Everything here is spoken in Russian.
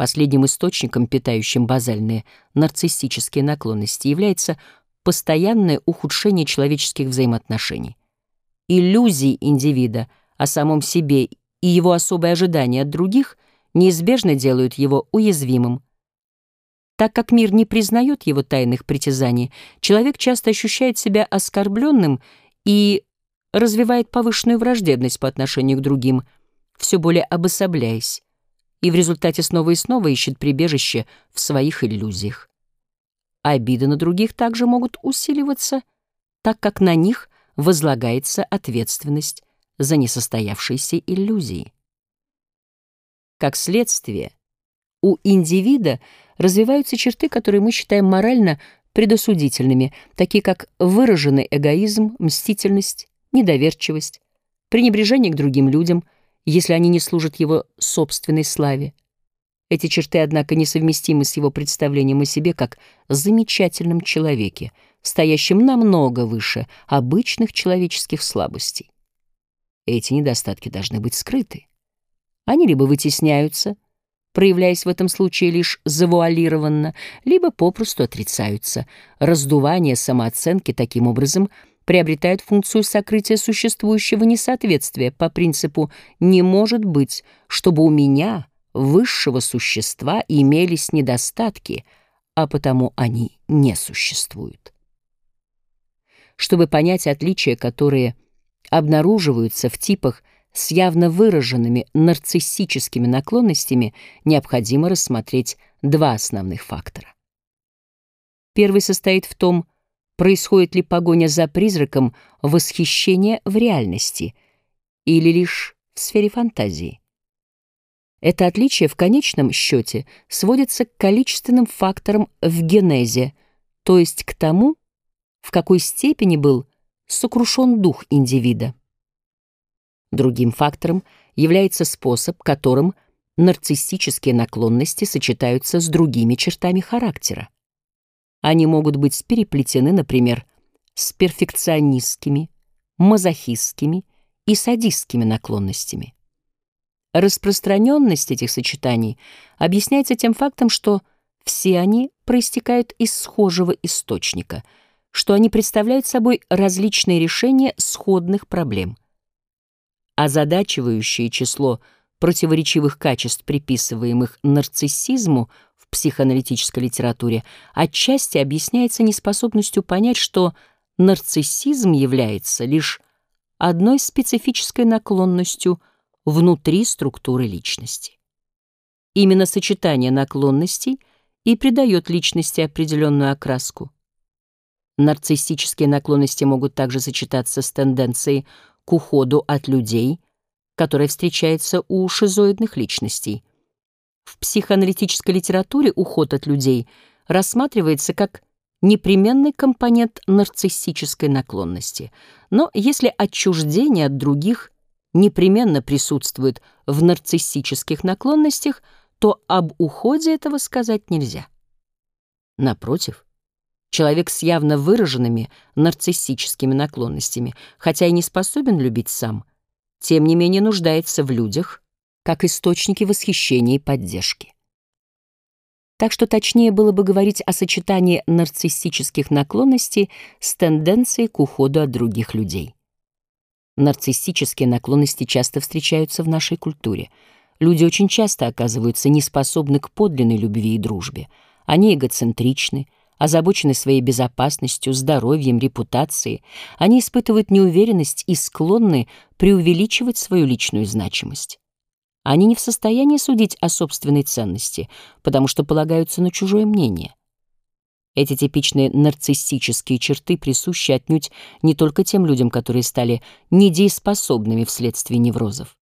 Последним источником, питающим базальные нарциссические наклонности, является постоянное ухудшение человеческих взаимоотношений. Иллюзии индивида о самом себе и его особые ожидания от других неизбежно делают его уязвимым. Так как мир не признает его тайных притязаний, человек часто ощущает себя оскорбленным и развивает повышенную враждебность по отношению к другим, все более обособляясь, и в результате снова и снова ищет прибежище в своих иллюзиях. Обиды на других также могут усиливаться, так как на них возлагается ответственность за несостоявшиеся иллюзии. Как следствие, у индивида развиваются черты, которые мы считаем морально предосудительными, такие как выраженный эгоизм, мстительность, недоверчивость, пренебрежение к другим людям, если они не служат его собственной славе. Эти черты, однако, несовместимы с его представлением о себе как замечательном человеке, стоящем намного выше обычных человеческих слабостей. Эти недостатки должны быть скрыты. Они либо вытесняются, проявляясь в этом случае лишь завуалированно, либо попросту отрицаются. Раздувание самооценки таким образом — приобретает функцию сокрытия существующего несоответствия по принципу «не может быть, чтобы у меня, высшего существа, имелись недостатки, а потому они не существуют». Чтобы понять отличия, которые обнаруживаются в типах с явно выраженными нарциссическими наклонностями, необходимо рассмотреть два основных фактора. Первый состоит в том, происходит ли погоня за призраком восхищения в реальности или лишь в сфере фантазии. Это отличие в конечном счете сводится к количественным факторам в генезе, то есть к тому, в какой степени был сокрушен дух индивида. Другим фактором является способ, которым нарциссические наклонности сочетаются с другими чертами характера. Они могут быть переплетены, например, с перфекционистскими, мазохистскими и садистскими наклонностями. Распространенность этих сочетаний объясняется тем фактом, что все они проистекают из схожего источника, что они представляют собой различные решения сходных проблем. Озадачивающее число противоречивых качеств, приписываемых нарциссизму, психоаналитической литературе отчасти объясняется неспособностью понять, что нарциссизм является лишь одной специфической наклонностью внутри структуры личности. Именно сочетание наклонностей и придает личности определенную окраску. Нарциссические наклонности могут также сочетаться с тенденцией к уходу от людей, которая встречается у шизоидных личностей – в психоаналитической литературе уход от людей рассматривается как непременный компонент нарциссической наклонности. Но если отчуждение от других непременно присутствует в нарциссических наклонностях, то об уходе этого сказать нельзя. Напротив, человек с явно выраженными нарциссическими наклонностями, хотя и не способен любить сам, тем не менее нуждается в людях, как источники восхищения и поддержки. Так что точнее было бы говорить о сочетании нарциссических наклонностей с тенденцией к уходу от других людей. Нарциссические наклонности часто встречаются в нашей культуре. Люди очень часто оказываются неспособны к подлинной любви и дружбе. Они эгоцентричны, озабочены своей безопасностью, здоровьем, репутацией. Они испытывают неуверенность и склонны преувеличивать свою личную значимость. Они не в состоянии судить о собственной ценности, потому что полагаются на чужое мнение. Эти типичные нарциссические черты присущи отнюдь не только тем людям, которые стали недееспособными вследствие неврозов.